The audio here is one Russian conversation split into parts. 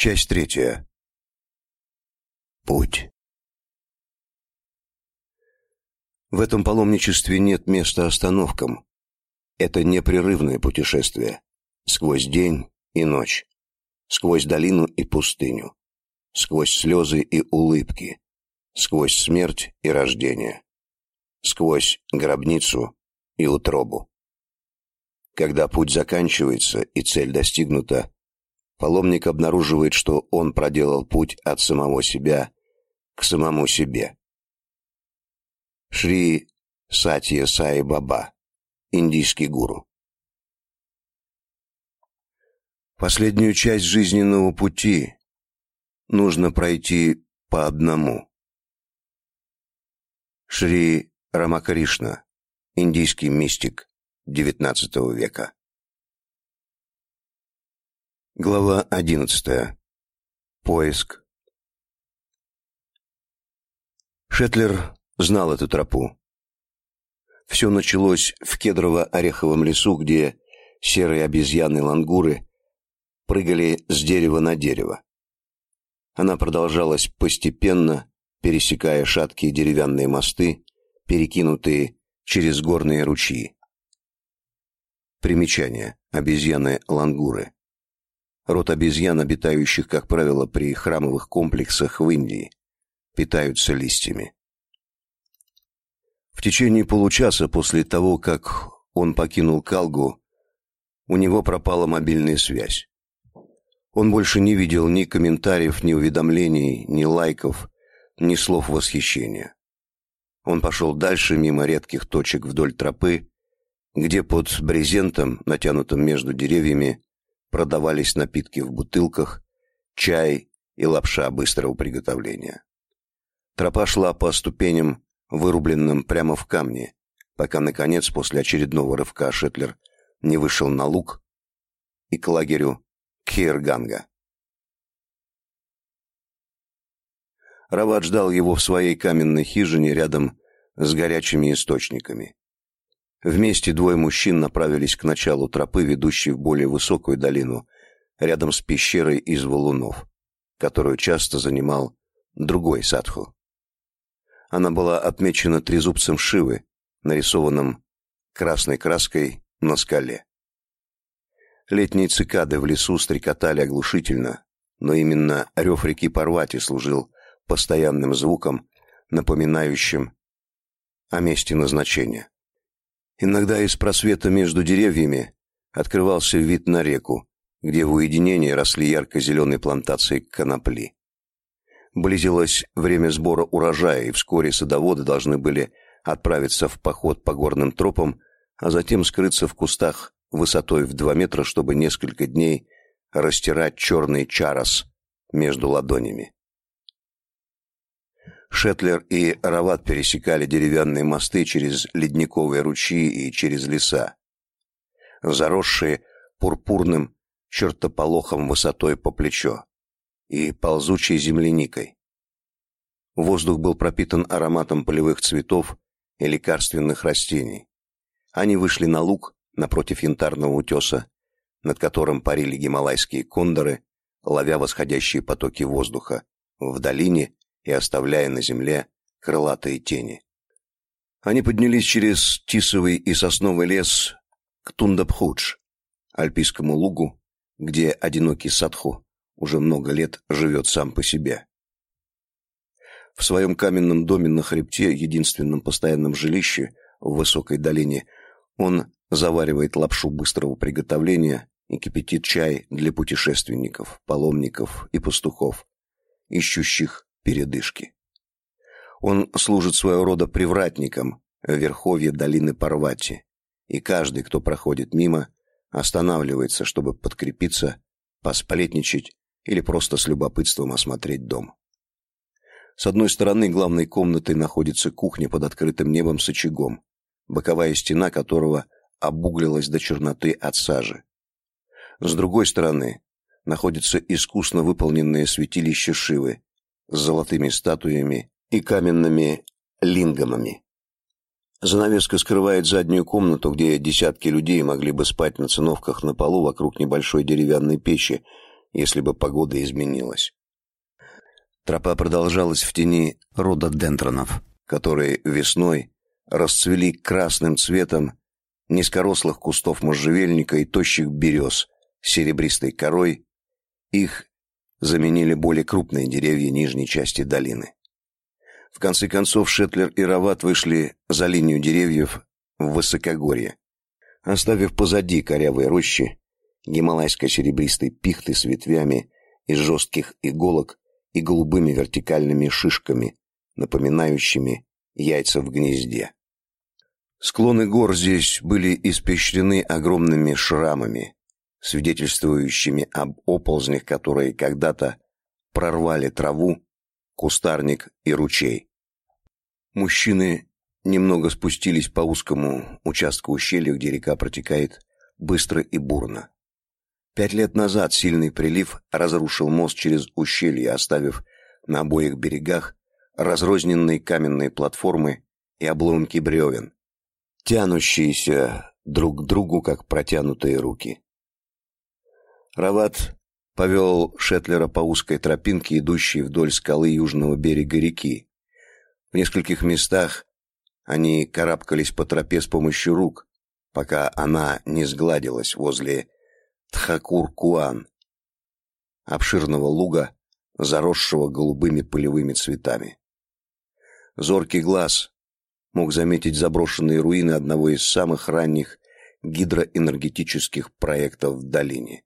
Часть третья. Путь. В этом паломничестве нет места остановкам. Это непрерывное путешествие. Сквозь день и ночь. Сквозь долину и пустыню. Сквозь слезы и улыбки. Сквозь смерть и рождение. Сквозь гробницу и утробу. Когда путь заканчивается и цель достигнута, паломник обнаруживает, что он проделал путь от самого себя к самому себе. Шри Сатья Сай Баба, индийский гуру. Последнюю часть жизненного пути нужно пройти по одному. Шри Рамакришна, индийский мистик XIX века. Глава 11. Поиск. Шетлер знал эту тропу. Все началось в кедрово-ореховом лесу, где серые обезьяны-лангуры прыгали с дерева на дерево. Она продолжалась постепенно, пересекая шаткие деревянные мосты, перекинутые через горные ручьи. Примечание. Обезьяны-лангуры Род обезьян, обитающих, как правило, при храмовых комплексах в Индии, питаются листьями. В течение получаса после того, как он покинул Калгу, у него пропала мобильная связь. Он больше не видел ни комментариев, ни уведомлений, ни лайков, ни слов восхищения. Он пошел дальше мимо редких точек вдоль тропы, где под брезентом, натянутым между деревьями, продавались напитки в бутылках, чай и лапша быстрого приготовления. Тропа шла по ступеням, вырубленным прямо в камне, пока, наконец, после очередного рывка Шетлер не вышел на луг и к лагерю Кирганга. Рават ждал его в своей каменной хижине рядом с горячими источниками. Вместе двое мужчин направились к началу тропы, ведущей в более высокую долину, рядом с пещерой из валунов, которую часто занимал другой садху. Она была отмечена трезубцем Шивы, нарисованным красной краской на скале. Летние цикады в лесу стрекотали оглушительно, но именно рев реки Парвати служил постоянным звуком, напоминающим о месте назначения. Иногда из просвета между деревьями открывался вид на реку, где в уединении росли ярко-зеленые плантации конопли. Близилось время сбора урожая, и вскоре садоводы должны были отправиться в поход по горным тропам, а затем скрыться в кустах высотой в два метра, чтобы несколько дней растирать черный чарос между ладонями. Шетлер и Рават пересекали деревянные мосты через ледниковые ручьи и через леса, заросшие пурпурным чертополохом высотой по плечо и ползучей земляникой. Воздух был пропитан ароматом полевых цветов и лекарственных растений. Они вышли на луг напротив янтарного утеса, над которым парили гималайские кондоры, ловя восходящие потоки воздуха в долине и оставляя на земле крылатые тени. Они поднялись через тисовый и сосновый лес к Тундабхудж, альпийскому лугу, где одинокий садху уже много лет живет сам по себе. В своем каменном доме на хребте, единственном постоянном жилище в высокой долине, он заваривает лапшу быстрого приготовления и кипятит чай для путешественников, паломников и пастухов, ищущих передышки. Он служит своего рода привратником в верховье долины Парвати, и каждый, кто проходит мимо, останавливается, чтобы подкрепиться, посплетничать или просто с любопытством осмотреть дом. С одной стороны главной комнатой находится кухня под открытым небом с очагом, боковая стена которого обуглилась до черноты от сажи. С другой стороны находится искусно выполненное святилище Шивы, с золотыми статуями и каменными лингамами. Занавеска скрывает заднюю комнату, где десятки людей могли бы спать на циновках на полу вокруг небольшой деревянной печи, если бы погода изменилась. Тропа продолжалась в тени рододендронов, которые весной расцвели красным цветом низкорослых кустов можжевельника и тощих берез серебристой корой. Их заменили более крупные деревья нижней части долины. В конце концов Шетлер и Рават вышли за линию деревьев в высокогорье, оставив позади корявые рощи, гималайско-серебристой пихты с ветвями из жестких иголок и голубыми вертикальными шишками, напоминающими яйца в гнезде. Склоны гор здесь были испещрены огромными шрамами, свидетельствующими об оползнях, которые когда-то прорвали траву, кустарник и ручей. Мужчины немного спустились по узкому участку ущелья, где река протекает быстро и бурно. Пять лет назад сильный прилив разрушил мост через ущелье, оставив на обоих берегах разрозненные каменные платформы и обломки бревен, тянущиеся друг к другу, как протянутые руки. Рават повел Шетлера по узкой тропинке, идущей вдоль скалы южного берега реки. В нескольких местах они карабкались по тропе с помощью рук, пока она не сгладилась возле Тхакур-Куан, обширного луга, заросшего голубыми полевыми цветами. Зоркий глаз мог заметить заброшенные руины одного из самых ранних гидроэнергетических проектов в долине.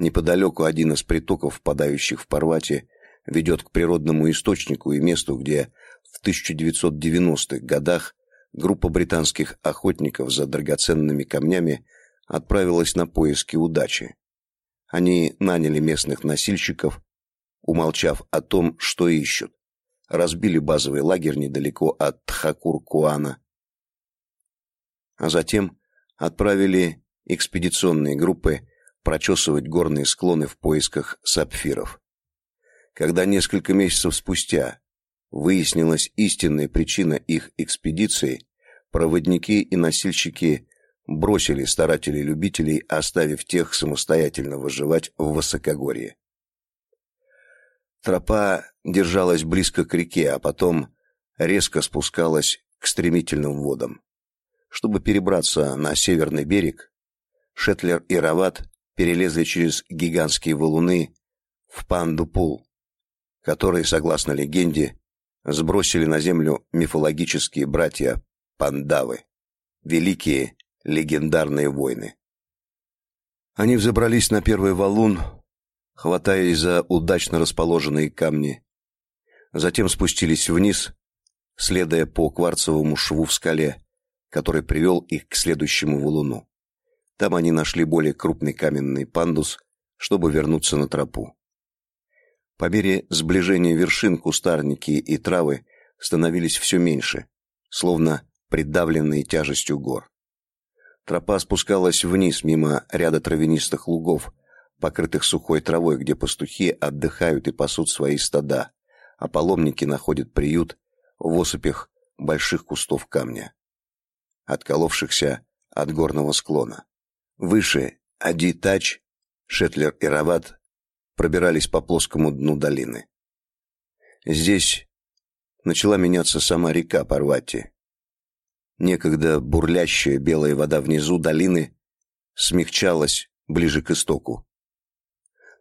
Неподалеку один из притоков, впадающих в Парвати, ведет к природному источнику и месту, где в 1990-х годах группа британских охотников за драгоценными камнями – отправилась на поиски удачи. Они наняли местных носильщиков, умолчав о том, что ищут. Разбили базовый лагерь недалеко от Тхакур-Куана. А затем отправили экспедиционные группы прочесывать горные склоны в поисках сапфиров. Когда несколько месяцев спустя выяснилась истинная причина их экспедиции, проводники и носильщики бросили старателей-любителей, оставив тех самостоятельно выживать в высокогорье. Тропа держалась близко к реке, а потом резко спускалась к стремительным водам. Чтобы перебраться на северный берег, Шетлер и Рават перелезли через гигантские валуны в Пандупул, которые, согласно легенде, сбросили на землю мифологические братья Пандавы, великие легендарные войны. Они взобрались на первый валун, хватаясь за удачно расположенные камни. Затем спустились вниз, следуя по кварцевому шву в скале, который привел их к следующему валуну. Там они нашли более крупный каменный пандус, чтобы вернуться на тропу. По мере сближения вершин кустарники и травы становились все меньше, словно придавленные тяжестью гор. Тропа спускалась вниз мимо ряда травянистых лугов, покрытых сухой травой, где пастухи отдыхают и пасут свои стада, а паломники находят приют в осыпях больших кустов камня, отколовшихся от горного склона. Выше Ади-Тач, Шетлер и Рават пробирались по плоскому дну долины. Здесь начала меняться сама река Парвати, Некогда бурлящая белая вода внизу долины смягчалась ближе к истоку.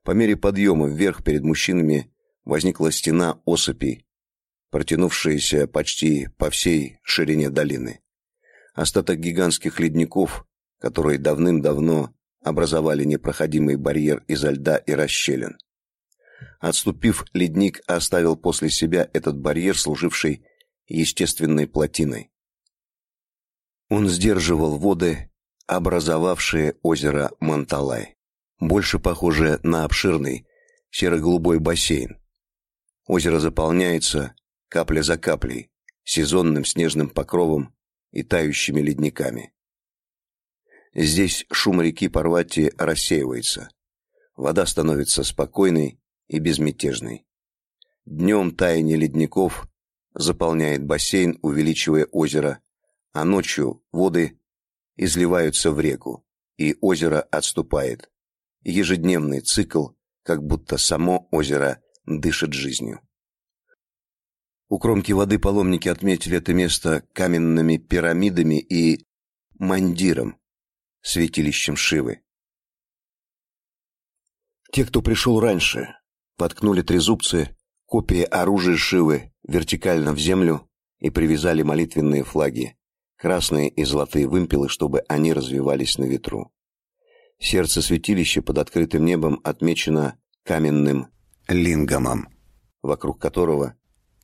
По мере подъема вверх перед мужчинами возникла стена осыпей, протянувшаяся почти по всей ширине долины. Остаток гигантских ледников, которые давным-давно образовали непроходимый барьер изо льда и расщелин. Отступив, ледник оставил после себя этот барьер, служивший естественной плотиной. Он сдерживал воды, образовавшие озеро Манталай, больше похожее на обширный серо-голубой бассейн. Озеро заполняется капля за каплей, сезонным снежным покровом и тающими ледниками. Здесь шум реки Парвати рассеивается. Вода становится спокойной и безмятежной. Днем таяние ледников заполняет бассейн, увеличивая озеро а ночью воды изливаются в реку, и озеро отступает, ежедневный цикл, как будто само озеро дышит жизнью. У кромки воды паломники отметили это место каменными пирамидами и мандиром, святилищем Шивы. Те, кто пришел раньше, подкнули трезубцы, копии оружия Шивы, вертикально в землю и привязали молитвенные флаги, красные и золотые вымпелы, чтобы они развивались на ветру. Сердце святилища под открытым небом отмечено каменным лингамом, вокруг которого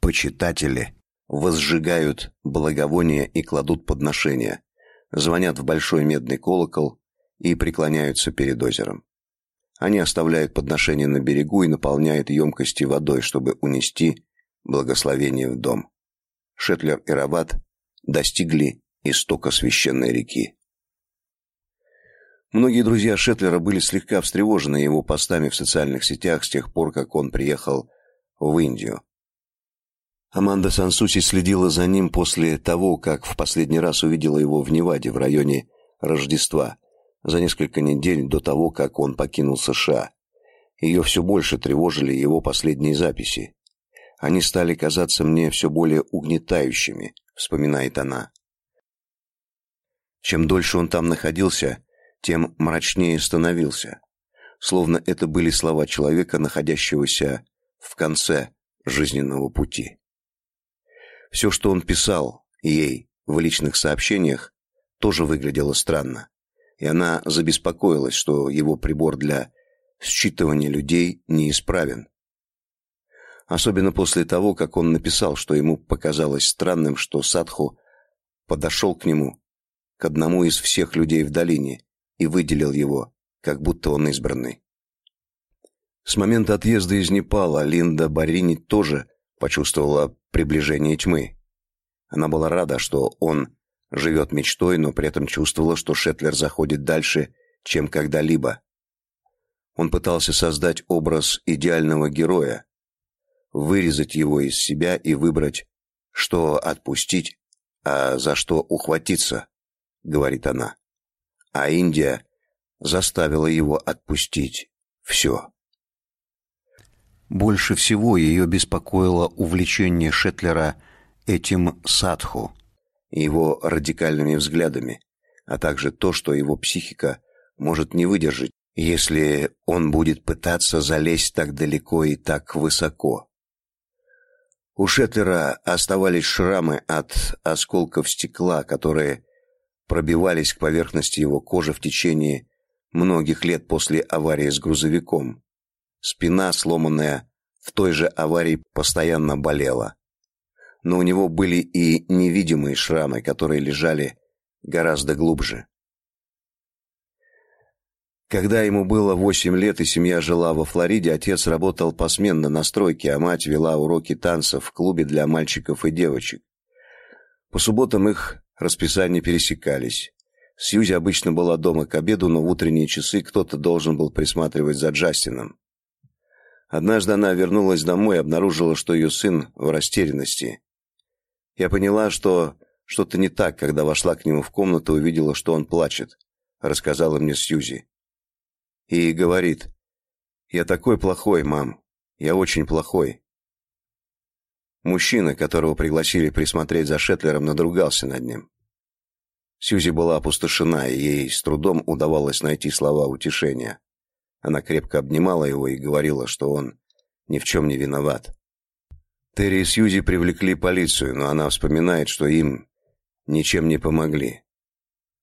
почитатели возжигают благовония и кладут подношения, звонят в большой медный колокол и преклоняются перед озером. Они оставляют подношения на берегу и наполняют емкости водой, чтобы унести благословение в дом. Шетлер и Рабат достигли истока священной реки. Многие друзья Шетлера были слегка встревожены его постами в социальных сетях с тех пор, как он приехал в Индию. Аманда Сансуси следила за ним после того, как в последний раз увидела его в Неваде в районе Рождества, за несколько недель до того, как он покинул США. Ее все больше тревожили его последние записи. Они стали казаться мне все более угнетающими, вспоминает она. Чем дольше он там находился, тем мрачнее становился, словно это были слова человека, находящегося в конце жизненного пути. Все, что он писал ей в личных сообщениях, тоже выглядело странно, и она забеспокоилась, что его прибор для считывания людей неисправен. Особенно после того, как он написал, что ему показалось странным, что Садху подошел к нему, к одному из всех людей в долине, и выделил его, как будто он избранный. С момента отъезда из Непала Линда Барини тоже почувствовала приближение тьмы. Она была рада, что он живет мечтой, но при этом чувствовала, что Шетлер заходит дальше, чем когда-либо. Он пытался создать образ идеального героя, вырезать его из себя и выбрать, что отпустить, а за что ухватиться, говорит она. А Индия заставила его отпустить все. Больше всего ее беспокоило увлечение Шетлера этим садху, его радикальными взглядами, а также то, что его психика может не выдержать, если он будет пытаться залезть так далеко и так высоко. У Шетлера оставались шрамы от осколков стекла, которые пробивались к поверхности его кожи в течение многих лет после аварии с грузовиком. Спина, сломанная в той же аварии, постоянно болела. Но у него были и невидимые шрамы, которые лежали гораздо глубже. Когда ему было восемь лет и семья жила во Флориде, отец работал посменно на стройке, а мать вела уроки танцев в клубе для мальчиков и девочек. По субботам их расписания пересекались. Сьюзи обычно была дома к обеду, но в утренние часы кто-то должен был присматривать за Джастином. Однажды она вернулась домой и обнаружила, что ее сын в растерянности. Я поняла, что что-то не так, когда вошла к нему в комнату и увидела, что он плачет, рассказала мне Сьюзи. И говорит: "Я такой плохой, мам. Я очень плохой". Мужчина, которого пригласили присмотреть за Шетлером, надругался над ним. Сьюзи была опустошена, и ей с трудом удавалось найти слова утешения. Она крепко обнимала его и говорила, что он ни в чем не виноват. Терри и Сьюзи привлекли полицию, но она вспоминает, что им ничем не помогли.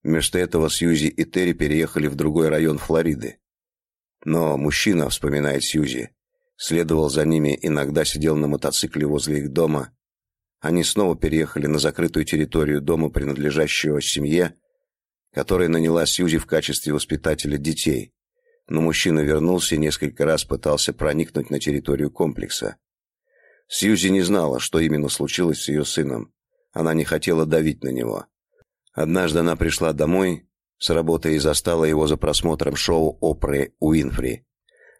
Вместо этого Сьюзи и Терри переехали в другой район Флориды. Но мужчина, вспоминает Сьюзи, следовал за ними, иногда сидел на мотоцикле возле их дома. Они снова переехали на закрытую территорию дома, принадлежащего семье, которая наняла Сьюзи в качестве воспитателя детей но мужчина вернулся и несколько раз пытался проникнуть на территорию комплекса. Сьюзи не знала, что именно случилось с ее сыном. Она не хотела давить на него. Однажды она пришла домой с работы и застала его за просмотром шоу Опры Уинфри.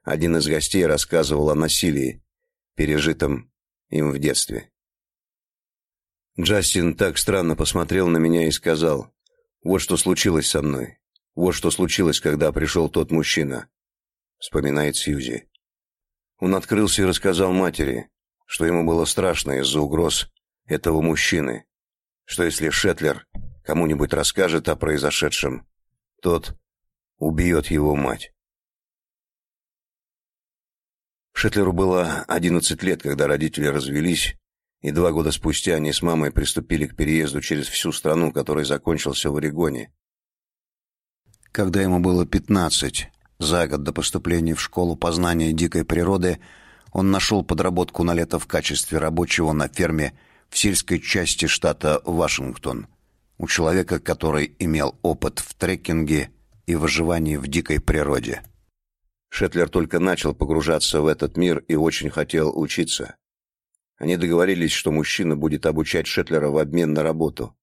Один из гостей рассказывал о насилии, пережитом им в детстве. Джастин так странно посмотрел на меня и сказал: "Вот что случилось со мной. Вот что случилось, когда пришел тот мужчина. вспоминает Сьюзи. Он открылся и рассказал матери, что ему было страшно из-за угроз этого мужчины, что если Шетлер кому-нибудь расскажет о произошедшем, тот убьет его мать. Шетлеру было 11 лет, когда родители развелись, и два года спустя они с мамой приступили к переезду через всю страну, который закончился в Орегоне. Когда ему было 15, за год до поступления в школу познания дикой природы, он нашел подработку на лето в качестве рабочего на ферме в сельской части штата Вашингтон у человека, который имел опыт в трекинге и выживании в дикой природе. Шетлер только начал погружаться в этот мир и очень хотел учиться. Они договорились, что мужчина будет обучать Шетлера в обмен на работу.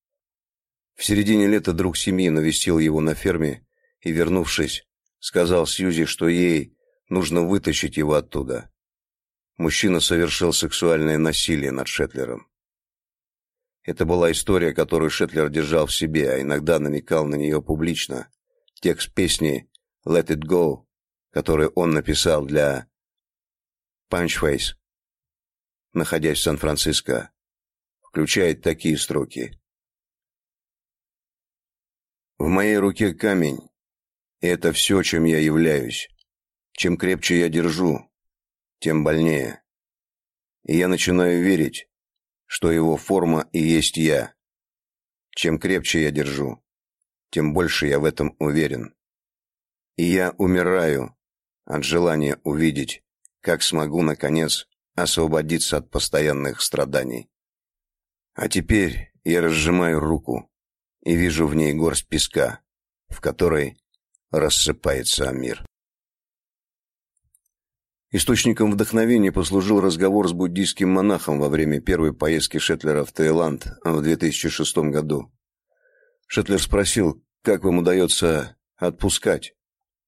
В середине лета друг семьи навестил его на ферме и, вернувшись, сказал Сьюзи, что ей нужно вытащить его оттуда. Мужчина совершил сексуальное насилие над Шетлером. Это была история, которую Шетлер держал в себе, а иногда намекал на нее публично. Текст песни «Let it go», который он написал для Punchface, находясь в Сан-Франциско, включает такие строки. В моей руке камень, это все, чем я являюсь. Чем крепче я держу, тем больнее. И я начинаю верить, что его форма и есть я. Чем крепче я держу, тем больше я в этом уверен. И я умираю от желания увидеть, как смогу, наконец, освободиться от постоянных страданий. А теперь я разжимаю руку и вижу в ней горсть песка, в которой рассыпается мир. Источником вдохновения послужил разговор с буддийским монахом во время первой поездки Шетлера в Таиланд в 2006 году. Шетлер спросил, как вам удается отпускать.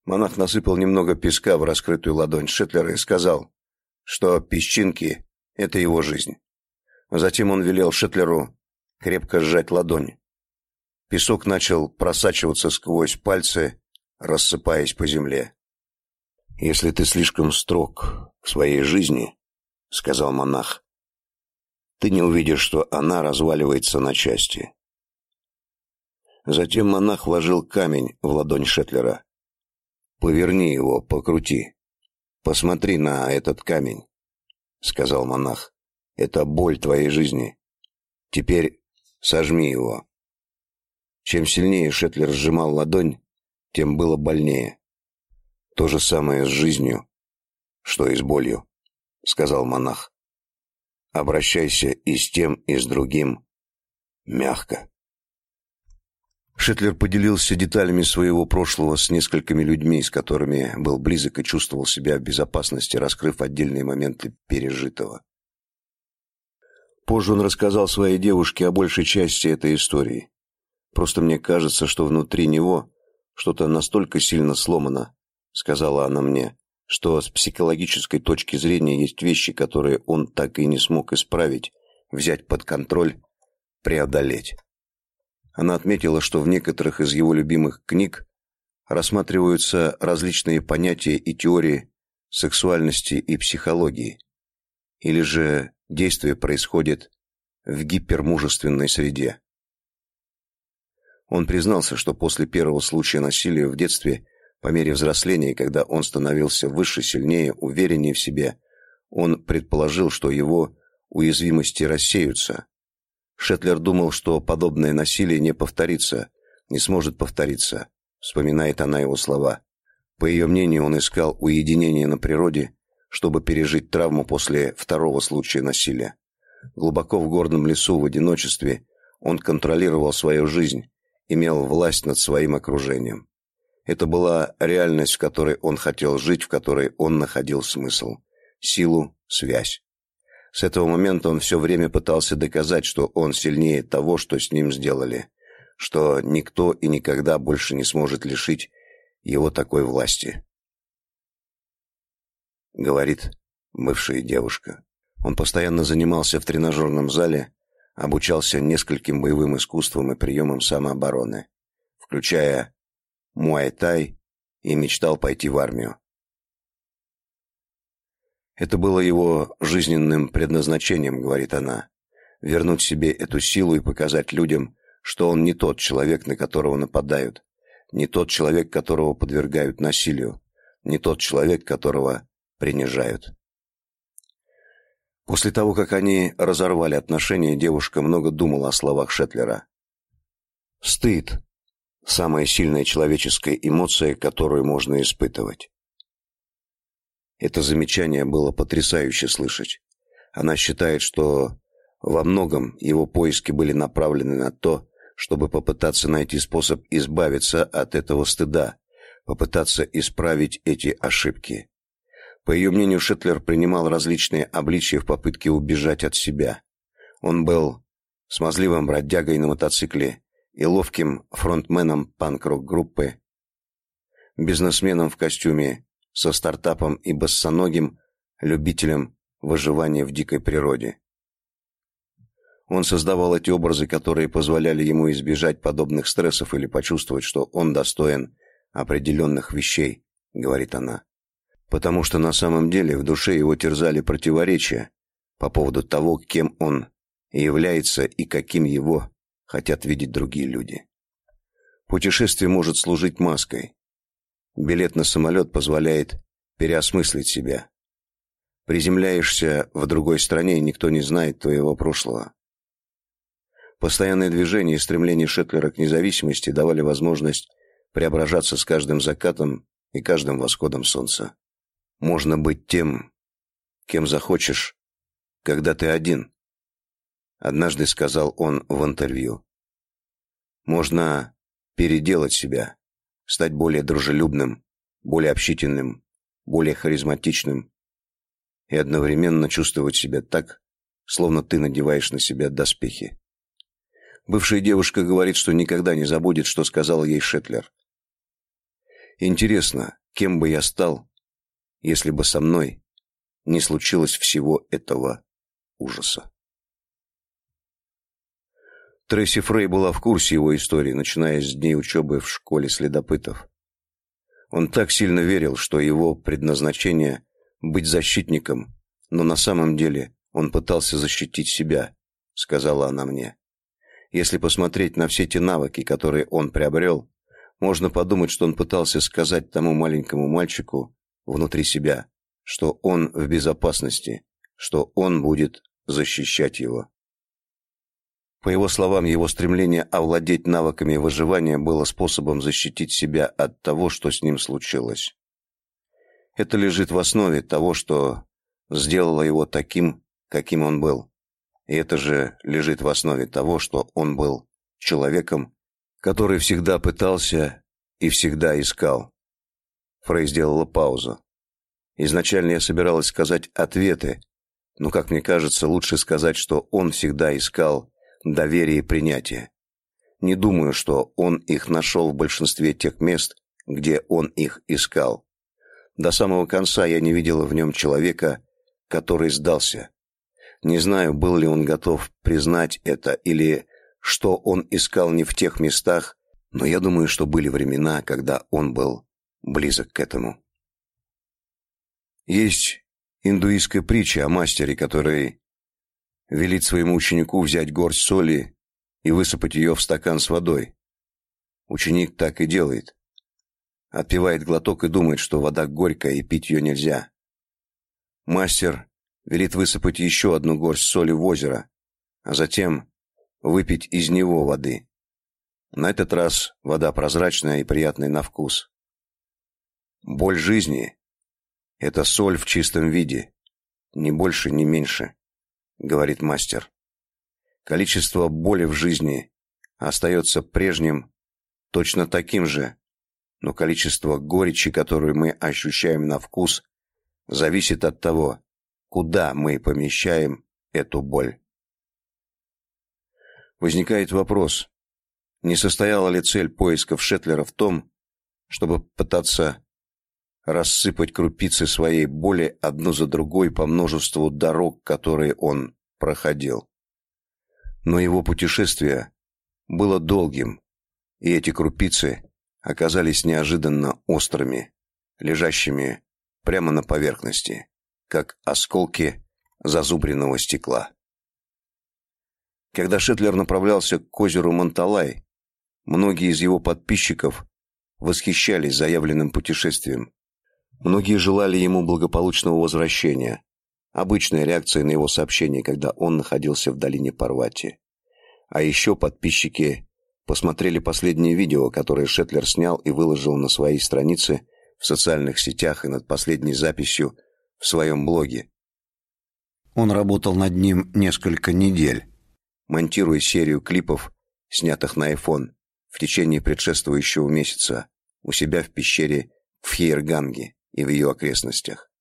Монах насыпал немного песка в раскрытую ладонь Шетлера и сказал, что песчинки – это его жизнь. Затем он велел Шетлеру крепко сжать ладонь. Песок начал просачиваться сквозь пальцы, рассыпаясь по земле. Если ты слишком строг в своей жизни, сказал монах, ты не увидишь, что она разваливается на части. Затем монах вложил камень в ладонь Шетлера. Поверни его, покрути. Посмотри на этот камень, сказал монах. Это боль твоей жизни. Теперь сожми его. Чем сильнее Шетлер сжимал ладонь, тем было больнее. То же самое с жизнью, что и с болью, сказал монах. Обращайся и с тем, и с другим мягко. Шетлер поделился деталями своего прошлого с несколькими людьми, с которыми был близок и чувствовал себя в безопасности, раскрыв отдельные моменты пережитого. Позже он рассказал своей девушке о большей части этой истории. Просто мне кажется, что внутри него что-то настолько сильно сломано, сказала она мне, что с психологической точки зрения есть вещи, которые он так и не смог исправить, взять под контроль, преодолеть. Она отметила, что в некоторых из его любимых книг рассматриваются различные понятия и теории сексуальности и психологии. Или же действие происходит в гипермужественной среде. Он признался, что после первого случая насилия в детстве по мере взросления, когда он становился выше, сильнее, увереннее в себе, он предположил, что его уязвимости рассеются. Шетлер думал, что подобное насилие не повторится, не сможет повториться, вспоминает она его слова. По ее мнению, он искал уединение на природе, чтобы пережить травму после второго случая насилия. Глубоко в горном лесу в одиночестве он контролировал свою жизнь, имел власть над своим окружением. Это была реальность, в которой он хотел жить, в которой он находил смысл, силу, связь. С этого момента он все время пытался доказать, что он сильнее того, что с ним сделали, что никто и никогда больше не сможет лишить его такой власти. Говорит бывшая девушка. Он постоянно занимался в тренажерном зале, обучался нескольким боевым искусствам и приемам самообороны, включая муай-тай и мечтал пойти в армию. Это было его жизненным предназначением, говорит она. Вернуть себе эту силу и показать людям, что он не тот человек, на которого нападают, не тот человек, которого подвергают насилию, не тот человек, которого принижают. После того, как они разорвали отношения, девушка много думала о словах Шетлера. Стыд – самая сильная человеческая эмоция, которую можно испытывать. Это замечание было потрясающе слышать. Она считает, что во многом его поиски были направлены на то, чтобы попытаться найти способ избавиться от этого стыда, попытаться исправить эти ошибки. По ее мнению, Шетлер принимал различные обличия в попытке убежать от себя. Он был смазливым бродягой на мотоцикле и ловким фронтменом панк-рок группы, бизнесменом в костюме, со стартапом и босоногим любителем выживания в дикой природе. Он создавал эти образы, которые позволяли ему избежать подобных стрессов или почувствовать, что он достоин определенных вещей, говорит она. Потому что на самом деле в душе его терзали противоречия по поводу того, кем он является и каким его хотят видеть другие люди. Путешествие может служить маской. Билет на самолет позволяет переосмыслить себя. Приземляешься в другой стране, и никто не знает твоего прошлого. Постоянное движение и стремление Шетлера к независимости давали возможность преображаться с каждым закатом и каждым восходом солнца. Можно быть тем, кем захочешь, когда ты один, однажды сказал он в интервью. Можно переделать себя, стать более дружелюбным, более общительным, более харизматичным и одновременно чувствовать себя так, словно ты надеваешь на себя доспехи. Бывшая девушка говорит, что никогда не забудет, что сказал ей Шетлер. Интересно, кем бы я стал, если бы со мной не случилось всего этого ужаса. Трейси Фрей была в курсе его истории, начиная с дней учебы в школе следопытов. Он так сильно верил, что его предназначение быть защитником, но на самом деле он пытался защитить себя, сказала она мне. Если посмотреть на все те навыки, которые он приобрел, можно подумать, что он пытался сказать тому маленькому мальчику внутри себя, что он в безопасности, что он будет защищать его. По его словам, его стремление овладеть навыками выживания было способом защитить себя от того, что с ним случилось. Это лежит в основе того, что сделало его таким, каким он был. И это же лежит в основе того, что он был человеком, который всегда пытался и всегда искал. Фрей сделала паузу. Изначально я собиралась сказать ответы, но, как мне кажется, лучше сказать, что он всегда искал доверие и принятие. Не думаю, что он их нашел в большинстве тех мест, где он их искал. До самого конца я не видела в нем человека, который сдался, не знаю, был ли он готов признать это или что он искал не в тех местах, но я думаю, что были времена, когда он был близок к этому. Есть индуистская притча о мастере, который велит своему ученику взять горсть соли и высыпать ее в стакан с водой. Ученик так и делает. Отпивает глоток и думает, что вода горькая и пить ее нельзя. Мастер велит высыпать еще одну горсть соли в озеро, а затем выпить из него воды. На этот раз вода прозрачная и приятная на вкус. Боль жизни – это соль в чистом виде, ни больше, ни меньше, говорит мастер. Количество боли в жизни остается прежним, точно таким же, но количество горечи, которую мы ощущаем на вкус, зависит от того, куда мы помещаем эту боль. Возникает вопрос, не состояла ли цель поисков Шетлера в том, чтобы пытаться рассыпать крупицы своей боли одну за другой по множеству дорог, которые он проходил. Но его путешествие было долгим, и эти крупицы оказались неожиданно острыми, лежащими прямо на поверхности как осколки зазубренного стекла. Когда Шетлер направлялся к озеру Монталай, многие из его подписчиков восхищались заявленным путешествием. Многие желали ему благополучного возвращения. Обычная реакция на его сообщение, когда он находился в долине Парвати. А еще подписчики посмотрели последнее видео, которое Шетлер снял и выложил на своей странице в социальных сетях и над последней записью в своем блоге. Он работал над ним несколько недель, монтируя серию клипов, снятых на iPhone в течение предшествующего месяца у себя в пещере в Хейерганге и в ее окрестностях.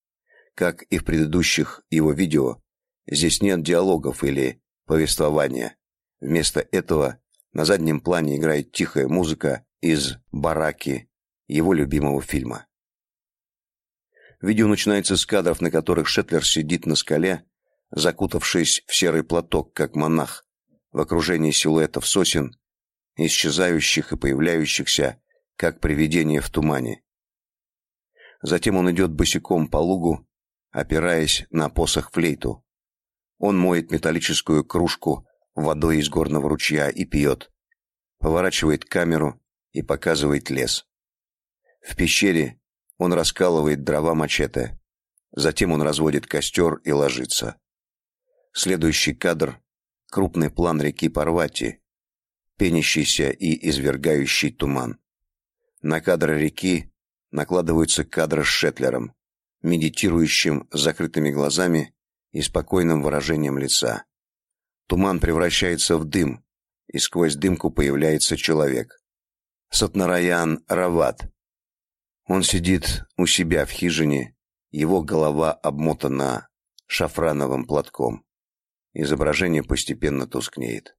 Как и в предыдущих его видео, здесь нет диалогов или повествования. Вместо этого на заднем плане играет тихая музыка из «Бараки» его любимого фильма. Видео начинается с кадров, на которых Шетлер сидит на скале, закутавшись в серый платок, как монах, в окружении силуэтов сосен, исчезающих и появляющихся, как привидения в тумане. Затем он идет босиком по лугу, опираясь на посох флейту. Он моет металлическую кружку водой из горного ручья и пьет. Поворачивает камеру и показывает лес. В пещере он раскалывает дрова мачете. Затем он разводит костер и ложится. Следующий кадр — крупный план реки Парвати, пенящийся и извергающий туман. На кадры реки накладываются кадры с Шетлером, медитирующим с закрытыми глазами и спокойным выражением лица. Туман превращается в дым, и сквозь дымку появляется человек. Сатнараян Рават, он сидит у себя в хижине, его голова обмотана шафрановым платком. Изображение постепенно тускнеет.